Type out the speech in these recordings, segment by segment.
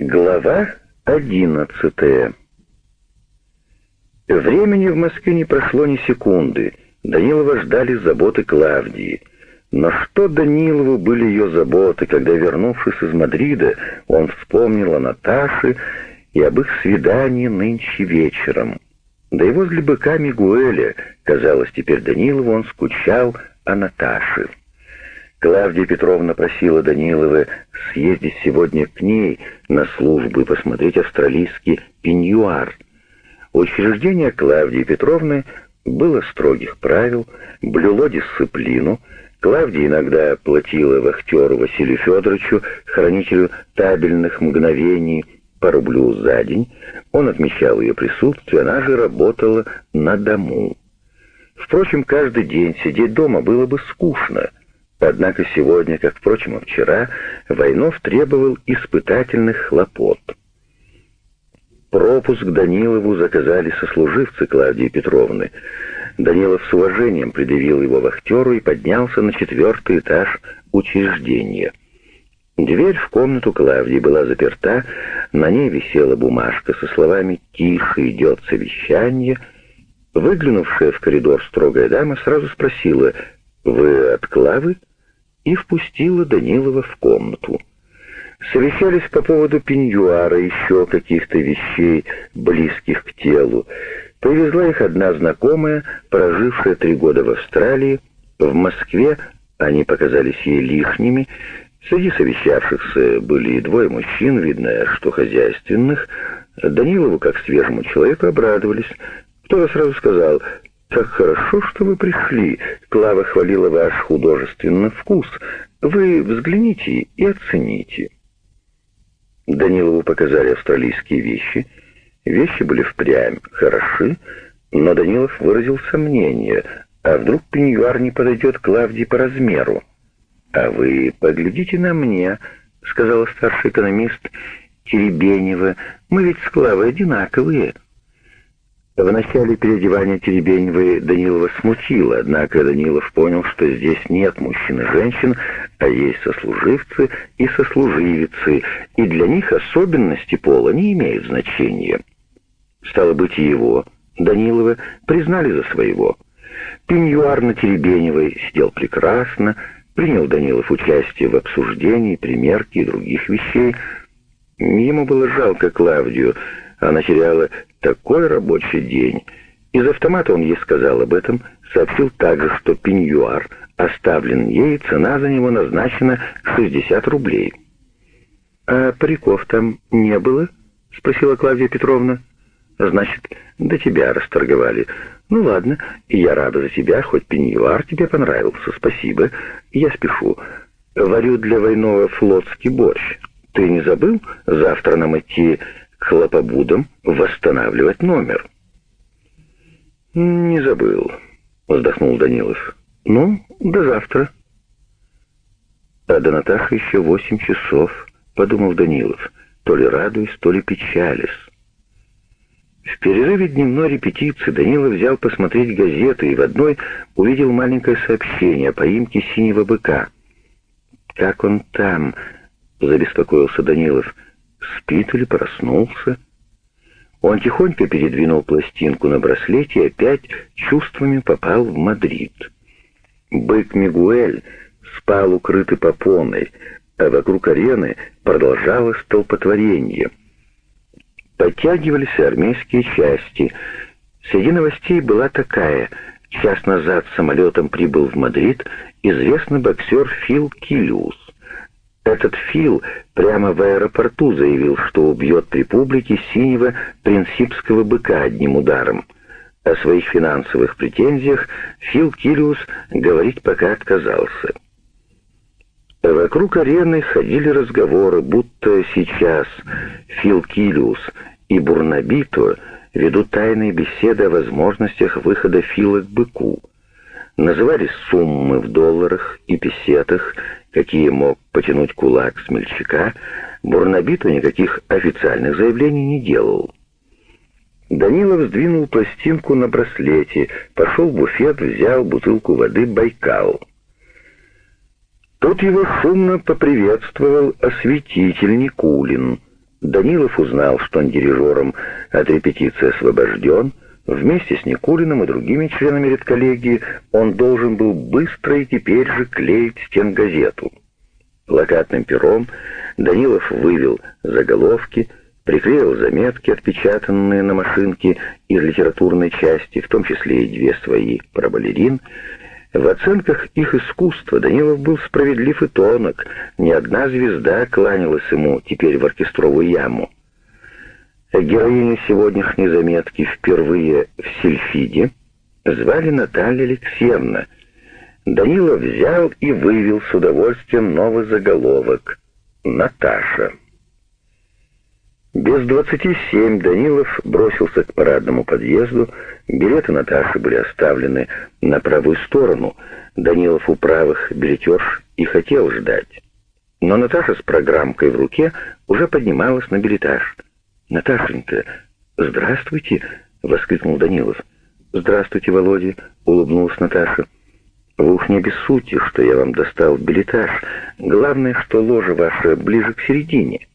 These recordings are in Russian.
Глава одиннадцатая Времени в Москве не прошло ни секунды. Данилова ждали заботы Клавдии. Но что Данилову были ее заботы, когда, вернувшись из Мадрида, он вспомнил о Наташе и об их свидании нынче вечером. Да и возле быка Мигуэля, казалось, теперь Данилову он скучал о Наташе. Клавдия Петровна просила Данилова съездить сегодня к ней на службу и посмотреть австралийский пеньюар. Учреждение Клавдии Петровны было строгих правил, блюло дисциплину. Клавдия иногда платила вахтеру Василию Федоровичу, хранителю табельных мгновений, по рублю за день. Он отмечал ее присутствие, она же работала на дому. Впрочем, каждый день сидеть дома было бы скучно — Однако сегодня, как, впрочем, и вчера, Войнов требовал испытательных хлопот. Пропуск Данилову заказали сослуживцы Клавдии Петровны. Данилов с уважением предъявил его вахтеру и поднялся на четвертый этаж учреждения. Дверь в комнату Клавдии была заперта, на ней висела бумажка со словами «Тише идет совещание». Выглянувшая в коридор строгая дама сразу спросила «Вы от Клавы?» и впустила Данилова в комнату. Совещались по поводу пеньюара, еще каких-то вещей, близких к телу. Привезла их одна знакомая, прожившая три года в Австралии. В Москве они показались ей лишними. Среди совещавшихся были и двое мужчин, видно, что хозяйственных. Данилову, как свежему человеку, обрадовались. Кто-то сразу сказал, «Как хорошо, что вы пришли. Клава хвалила ваш художественный вкус. Вы взгляните и оцените». Данилову показали австралийские вещи. Вещи были впрямь хороши, но Данилов выразил сомнение, а вдруг пеньюар не подойдет Клавдии по размеру. «А вы поглядите на мне», — сказала старший экономист Теребенева. «Мы ведь с Клавой одинаковые». В начале переодевания Теребеневой Данилова смутило, однако Данилов понял, что здесь нет мужчин и женщин, а есть сослуживцы и сослуживицы, и для них особенности пола не имеют значения. Стало быть, его, Данилова, признали за своего. Пеньюар на Теребеневой сидел прекрасно, принял Данилов участие в обсуждении, примерке и других вещей. Ему было жалко Клавдию, она теряла такой рабочий день. Из автомата он ей сказал об этом, сообщил также, что пеньюар оставлен ей, цена за него назначена 60 рублей. «А париков там не было?» — спросила Клавдия Петровна. «Значит, до тебя расторговали. Ну ладно, я рада за тебя, хоть пеньюар тебе понравился, спасибо. Я спешу. Варю для Войнова флотский борщ. Ты не забыл завтра нам идти хлопобудом восстанавливать номер. «Не забыл», — вздохнул Данилов. «Ну, до завтра». «А до Наташи еще восемь часов», — подумал Данилов, то ли радуясь, то ли печалясь. В перерыве дневной репетиции Данилов взял посмотреть газеты и в одной увидел маленькое сообщение о поимке синего быка. «Как он там?» — забеспокоился Данилов спит или проснулся. Он тихонько передвинул пластинку на браслете и опять чувствами попал в Мадрид. Бык Мигуэль спал укрытый попоной, а вокруг арены продолжалось столпотворение. Подтягивались армейские части. Среди новостей была такая. Час назад самолетом прибыл в Мадрид известный боксер Фил Килиус. Этот Фил прямо в аэропорту заявил, что убьет при публике синего принципского быка одним ударом. О своих финансовых претензиях Фил Килиус говорить пока отказался. Вокруг арены ходили разговоры, будто сейчас Фил Килиус и Бурнабито ведут тайные беседы о возможностях выхода Фила к быку. Назывались суммы в долларах и песетах, какие мог потянуть кулак смельчака, Бурнабиту никаких официальных заявлений не делал. Данилов сдвинул пластинку на браслете, пошел в буфет, взял бутылку воды «Байкал». Тут его шумно поприветствовал осветитель Никулин. Данилов узнал, что он дирижером от репетиции освобожден. Вместе с Никулиным и другими членами редколлегии он должен был быстро и теперь же клеить стенгазету. Плакатным пером Данилов вывел заголовки, приклеил заметки, отпечатанные на машинке из литературной части, в том числе и две свои про балерин. В оценках их искусства Данилов был справедлив и тонок, ни одна звезда кланялась ему теперь в оркестровую яму. Героиню сегодняшней заметки впервые в Сильфиде звали Наталья Алексеевна. Данилов взял и вывел с удовольствием новый заголовок «Наташа». Без двадцати семь Данилов бросился к парадному подъезду. Билеты Наташи были оставлены на правую сторону. Данилов у правых билетерш и хотел ждать. Но Наташа с программкой в руке уже поднималась на билетаж. «Наташенька, здравствуйте!» — воскликнул Данилов. «Здравствуйте, Володя!» — улыбнулась Наташа. «Вы уж не обессудьте, что я вам достал билетаж. Главное, что ложа ваша ближе к середине».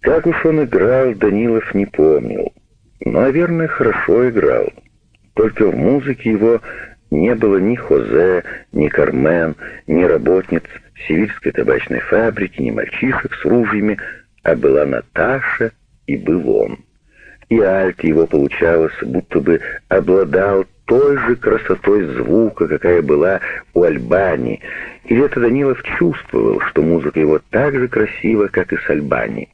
Как уж он играл, Данилов не помнил. Но, наверное, хорошо играл. Только в музыке его не было ни Хозе, ни Кармен, ни работниц сибирской табачной фабрики, ни мальчишек с ружьями, а была Наташа и был он. И альт его получалось, будто бы обладал той же красотой звука, какая была у Альбани, и это Данилов чувствовал, что музыка его так же красива, как и с Альбани.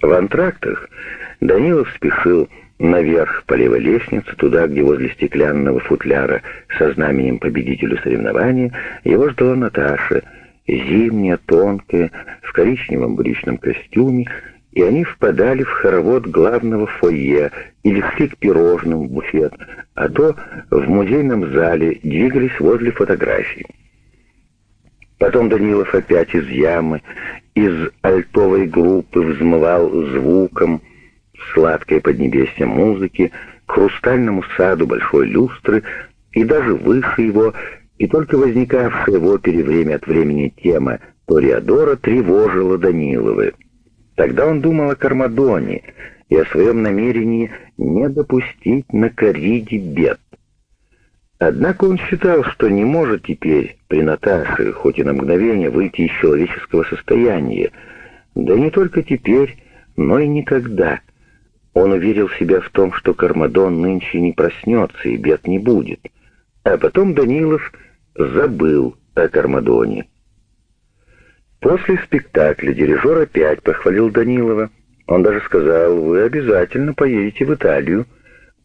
В антрактах Данилов спешил наверх по левой лестнице, туда, где возле стеклянного футляра со знаменем победителю соревнования его ждала Наташа, зимняя, тонкая, в коричневом брючном костюме, и они впадали в хоровод главного фойе или шли к пирожным в буфет, а то в музейном зале двигались возле фотографий. Потом Данилов опять из ямы, из альтовой группы взмывал звуком сладкой поднебесья музыки к хрустальному саду большой люстры и даже выше его, и только возникавшая в опере время от времени тема Ториадора тревожила Даниловы. Тогда он думал о Кармадоне и о своем намерении не допустить на кориде бед. Однако он считал, что не может теперь при Наташе, хоть и на мгновение, выйти из человеческого состояния. Да не только теперь, но и никогда. Он уверил себя в том, что Кармадон нынче не проснется и бед не будет. А потом Данилов забыл о Кармадоне. После спектакля дирижер опять похвалил Данилова. Он даже сказал, вы обязательно поедете в Италию,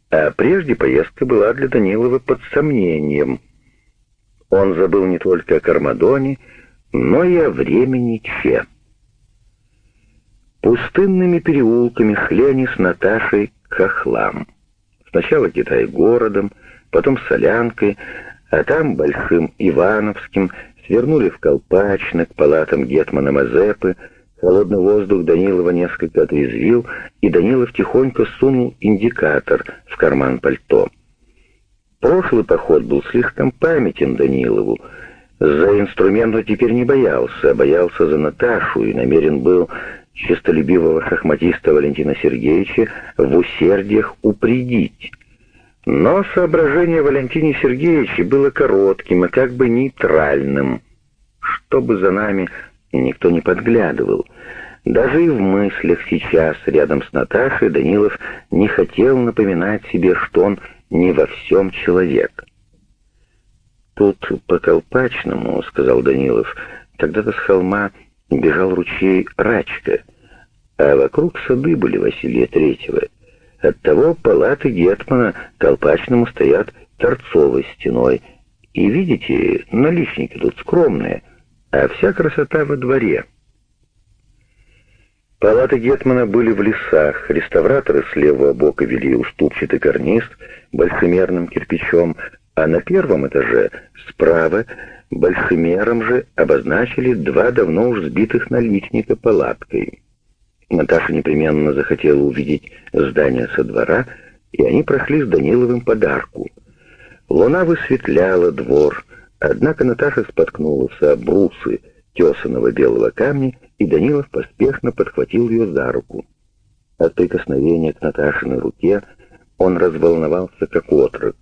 а прежде поездка была для Данилова под сомнением. Он забыл не только о Кармадоне, но и о времени Че. Пустынными переулками шли они с Наташей к хохлам. Сначала Китай городом, потом Солянкой, а там Большим Ивановским свернули в Колпачно к палатам Гетмана Мазепы, Холодный воздух Данилова несколько отрезвил, и Данилов тихонько сунул индикатор в карман пальто. Прошлый поход был слишком памятен Данилову. За инструмент он теперь не боялся, а боялся за Наташу и намерен был честолюбивого шахматиста Валентина Сергеевича в усердиях упредить. Но соображение Валентина Сергеевича было коротким и как бы нейтральным. Чтобы за нами Никто не подглядывал. Даже и в мыслях сейчас, рядом с Наташей, Данилов не хотел напоминать себе, что он не во всем человек. «Тут по Колпачному», — сказал Данилов, — «когда-то с холма бежал ручей Рачка, а вокруг сады были Василия Третьего. Оттого палаты Гетмана Колпачному стоят торцовой стеной. И видите, наличники тут скромные, а вся красота во дворе. Палаты Гетмана были в лесах, реставраторы с левого бока вели уступчатый карниз большемерным кирпичом, а на первом этаже справа большемером же обозначили два давно уж сбитых наличника палаткой. Наташа непременно захотела увидеть здание со двора, и они прошли с Даниловым подарку. Луна высветляла двор, Однако Наташа споткнулась о брусы тесаного белого камня и Данилов поспешно подхватил ее за руку. От прикосновения к Наташиной руке он разволновался, как отрок.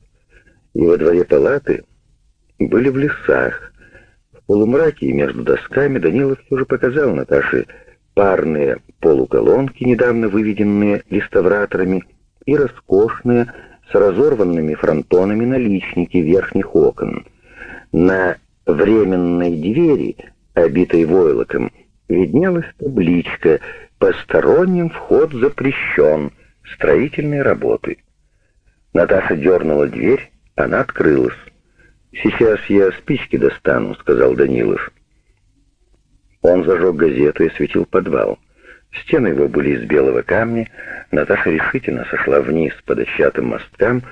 Во дворе палаты были в лесах. В полумраке и между досками Данилов все же показал Наташе парные полуколонки, недавно выведенные реставраторами, и роскошные, с разорванными фронтонами наличники верхних окон. На временной двери, обитой войлоком, виднелась табличка «Посторонним вход запрещен. Строительные работы». Наташа дернула дверь, она открылась. «Сейчас я спички достану», — сказал Данилов. Он зажег газету и осветил подвал. Стены его были из белого камня. Наташа решительно сошла вниз по дощатым мосткам,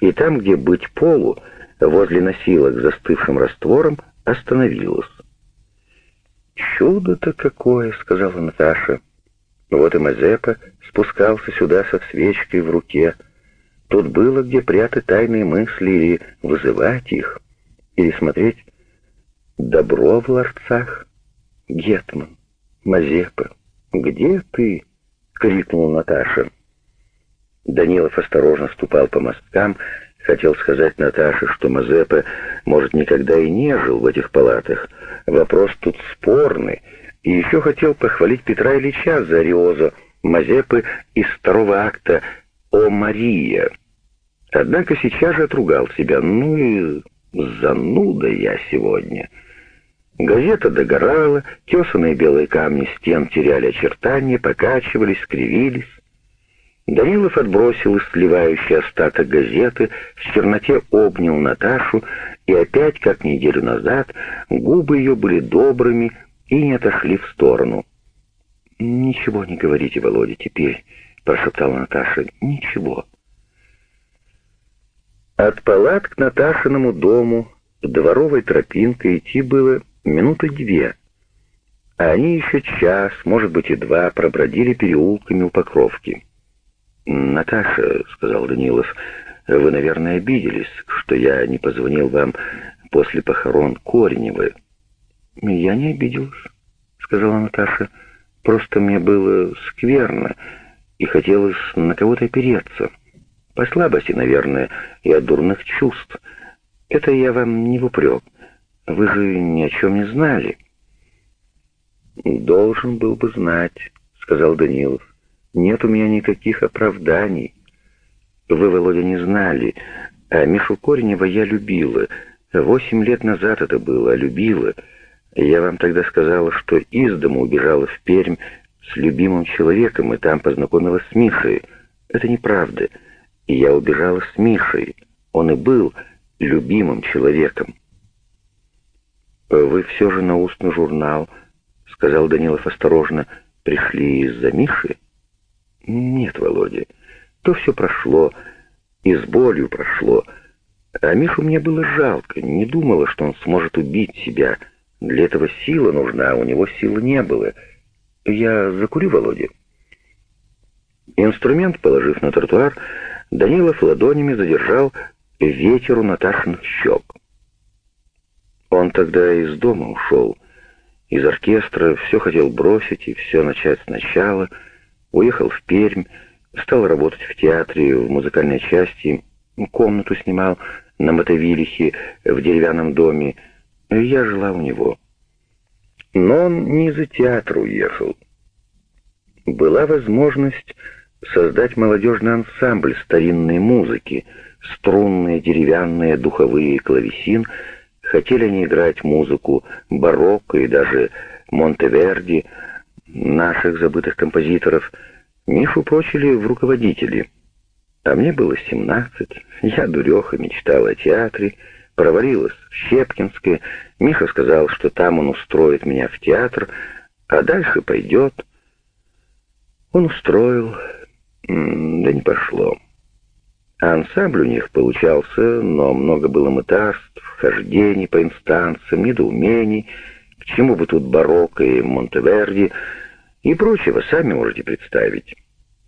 и там, где быть полу, возле носилок застывшим раствором, остановилась. «Чудо-то какое!» — сказала Наташа. Вот и Мазепа спускался сюда со свечкой в руке. Тут было где прятать тайные мысли или вызывать их, или смотреть добро в ларцах. Гетман, Мазепа, где ты?» — крикнула Наташа. Данилов осторожно ступал по мосткам, хотел сказать Наташе, что Мазепа, может, никогда и не жил в этих палатах. Вопрос тут спорный. И еще хотел похвалить Петра Ильича за ариозу Мазепы из второго акта «О Мария». Однако сейчас же отругал себя. Ну и зануда я сегодня. Газета догорала, тесанные белые камни стен теряли очертания, покачивались, скривились. Данилов отбросил сливающий остаток газеты, в черноте обнял Наташу, и опять, как неделю назад, губы ее были добрыми и не отошли в сторону. «Ничего не говорите, Володя, теперь», — прошептала Наташа, — «ничего». От палат к Наташиному дому дворовой тропинкой идти было минуты две, а они еще час, может быть и два, пробродили переулками у Покровки. «Наташа», — сказал Данилов, — «вы, наверное, обиделись, что я не позвонил вам после похорон Кореневой». «Я не обиделась», — сказала Наташа. «Просто мне было скверно, и хотелось на кого-то опереться. По слабости, наверное, и от дурных чувств. Это я вам не в упрек. Вы же ни о чем не знали». «Должен был бы знать», — сказал Данилов. «Нет у меня никаких оправданий. Вы, Володя, не знали, а Мишу Коренева я любила. Восемь лет назад это было, а любила. Я вам тогда сказала, что из дома убежала в Пермь с любимым человеком и там познакомилась с Мишей. Это неправда. И я убежала с Мишей. Он и был любимым человеком. «Вы все же на устный журнал», — сказал Данилов осторожно, — «пришли из-за Миши?» «Нет, Володя, то все прошло, и с болью прошло. А Мишу мне было жалко, не думала, что он сможет убить себя. Для этого сила нужна, а у него силы не было. Я закурю, Володя». Инструмент, положив на тротуар, Данилов ладонями задержал ветер у Наташиных щек. Он тогда из дома ушел, из оркестра, все хотел бросить и все начать сначала, уехал в Пермь, стал работать в театре, в музыкальной части, комнату снимал на Мотовилихе в деревянном доме. Я жила у него. Но он не из-за театра уехал. Была возможность создать молодежный ансамбль старинной музыки, струнные, деревянные, духовые, клавесин — Хотели они играть музыку барокко и даже Монтеверди, наших забытых композиторов. Мишу прочили в руководители. А мне было семнадцать. Я, дуреха, мечтала о театре, провалилась в Щепкинское. Миша сказал, что там он устроит меня в театр, а дальше пойдет. Он устроил, да не пошло. А ансамбль у них получался, но много было мытарств, хождений по инстанциям, недоумений, к чему бы тут барокко и Монтеверди и прочего, сами можете представить.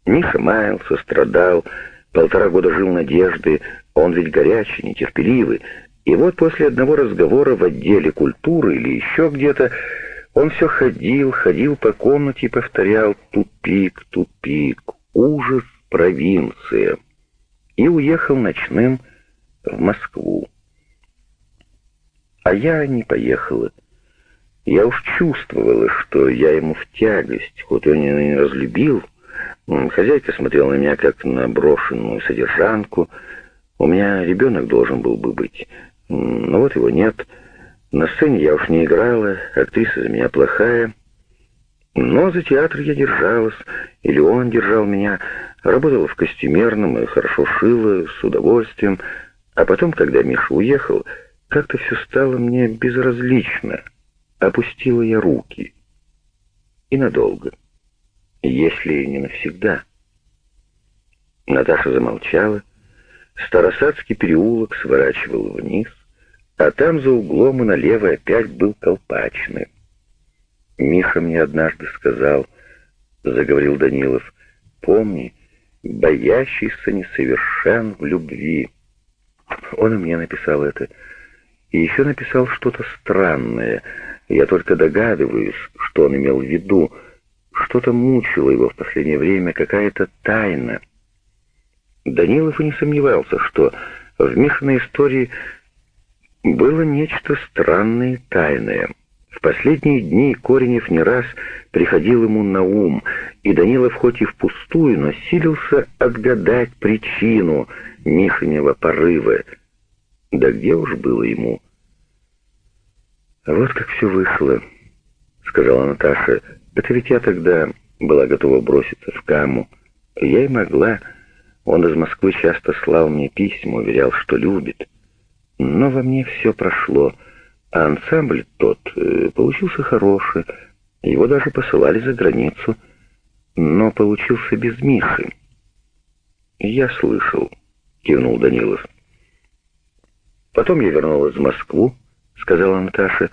Миша маялся, страдал, полтора года жил надежды, он ведь горячий, нетерпеливый, и вот после одного разговора в отделе культуры или еще где-то Он все ходил, ходил по комнате и повторял «тупик, тупик, ужас, провинция» и уехал ночным в Москву. А я не поехала. Я уж чувствовала, что я ему в тягость, хоть он и не разлюбил. Хозяйка смотрела на меня, как на брошенную содержанку. У меня ребенок должен был бы быть, но вот его нет. На сцене я уж не играла, актриса за меня плохая. Но за театр я держалась, или он держал меня, работала в костюмерном и хорошо шила, с удовольствием. А потом, когда Миша уехал, как-то все стало мне безразлично. Опустила я руки. И надолго. Если не навсегда. Наташа замолчала. Старосадский переулок сворачивал вниз а там за углом и налево опять был колпачный. Миша мне однажды сказал, заговорил Данилов, помни, боящийся несовершен в любви. Он и мне написал это. И еще написал что-то странное. Я только догадываюсь, что он имел в виду. Что-то мучило его в последнее время, какая-то тайна. Данилов и не сомневался, что в Мишиной истории было нечто странное и тайное. В последние дни Коренев не раз приходил ему на ум, и Данилов хоть и впустую, но силился отгадать причину Мишинева порыва. Да где уж было ему? «Вот как все вышло», — сказала Наташа. «Это ведь я тогда была готова броситься в каму. Я и могла. Он из Москвы часто слал мне письма, уверял, что любит». Но во мне все прошло, а ансамбль тот э, получился хороший, его даже посылали за границу, но получился без Миши. «Я слышал», — кивнул Данилов. «Потом я вернулась в Москву», — сказала Наташа.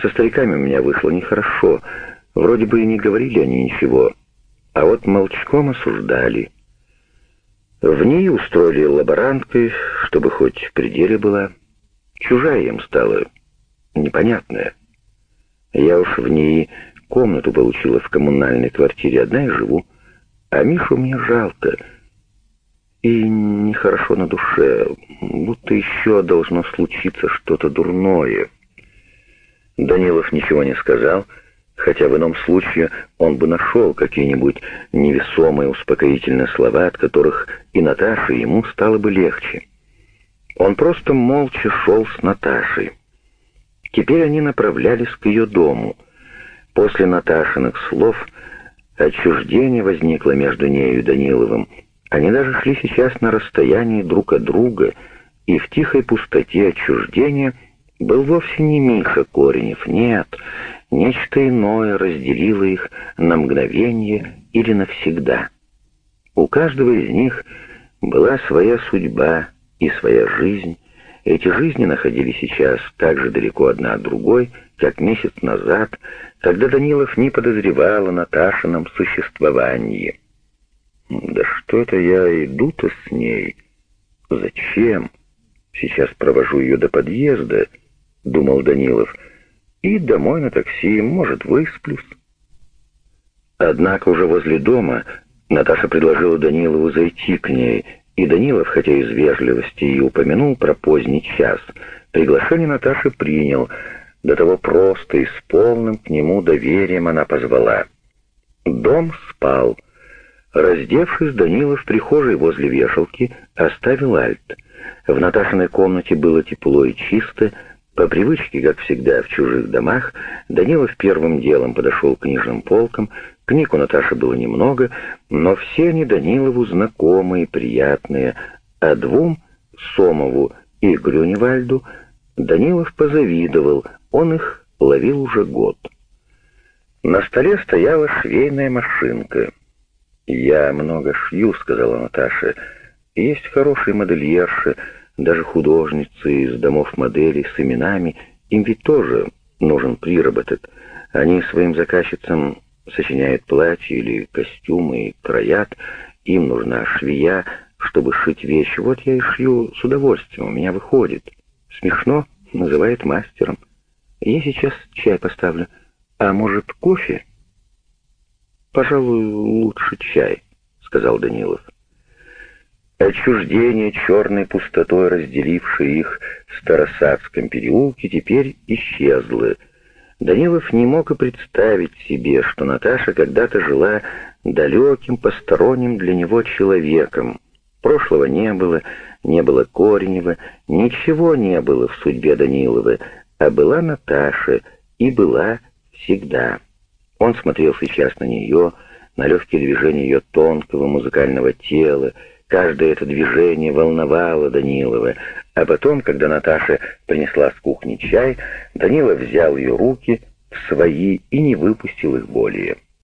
«Со стариками у меня вышло нехорошо. Вроде бы и не говорили они ничего, а вот молчком осуждали». В ней устроили лаборанткой, чтобы хоть в пределе была. Чужая им стала, непонятная. Я уж в ней комнату получила в коммунальной квартире, одна и живу. А Мишу мне жалко. И нехорошо на душе, будто еще должно случиться что-то дурное. Данилов ничего не сказал, — хотя в ином случае он бы нашел какие-нибудь невесомые успокоительные слова, от которых и Наташе, ему стало бы легче. Он просто молча шел с Наташей. Теперь они направлялись к ее дому. После Наташиных слов отчуждение возникло между нею и Даниловым. Они даже шли сейчас на расстоянии друг от друга, и в тихой пустоте отчуждения был вовсе не Миша Коренев, нет, Нечто иное разделило их на мгновение или навсегда. У каждого из них была своя судьба и своя жизнь. Эти жизни находились сейчас так же далеко одна от другой, как месяц назад, когда Данилов не подозревал о Наташином существовании. «Да что это я иду-то с ней? Зачем? Сейчас провожу ее до подъезда», — думал Данилов, — и домой на такси, может, высплюсь. Однако уже возле дома Наташа предложила Данилову зайти к ней, и Данилов, хотя из вежливости и упомянул про поздний час, приглашение Наташи принял, до того просто и с полным к нему доверием она позвала. Дом спал. Раздевшись, Данилов в прихожей возле вешалки оставил альт. В Наташиной комнате было тепло и чисто, по привычке, как всегда в чужих домах, Данилов первым делом подошел к книжным полкам. Книг у Наташи было немного, но все они Данилову знакомые, приятные, а двум, Сомову и Грюневальду, Данилов позавидовал, он их ловил уже год. На столе стояла швейная машинка. «Я много шью», — сказала Наташа. «Есть хорошие модельерши, даже художницы из домов моделей с именами, им ведь тоже нужен приработок. Они своим заказчицам сочиняют платья или костюмы и троят. Им нужна швея, чтобы шить вещи. Вот я и шью с удовольствием, у меня выходит. Смешно, называет мастером. Я сейчас чай поставлю. «А может, кофе?» «Пожалуй, лучше чай», — сказал Данилов. Отчуждение черной пустотой, разделившей их в Старосадском переулке, теперь исчезло. Данилов не мог и представить себе, что Наташа когда-то жила далеким, посторонним для него человеком. Прошлого не было, не было Коренева, ничего не было в судьбе Данилова, а была Наташа и была всегда. Он смотрел сейчас на нее, на легкие движения ее тонкого музыкального тела, Каждое это движение волновало Данилова, а потом, когда Наташа принесла с кухни чай, Данилов взял ее руки в свои и не выпустил их более.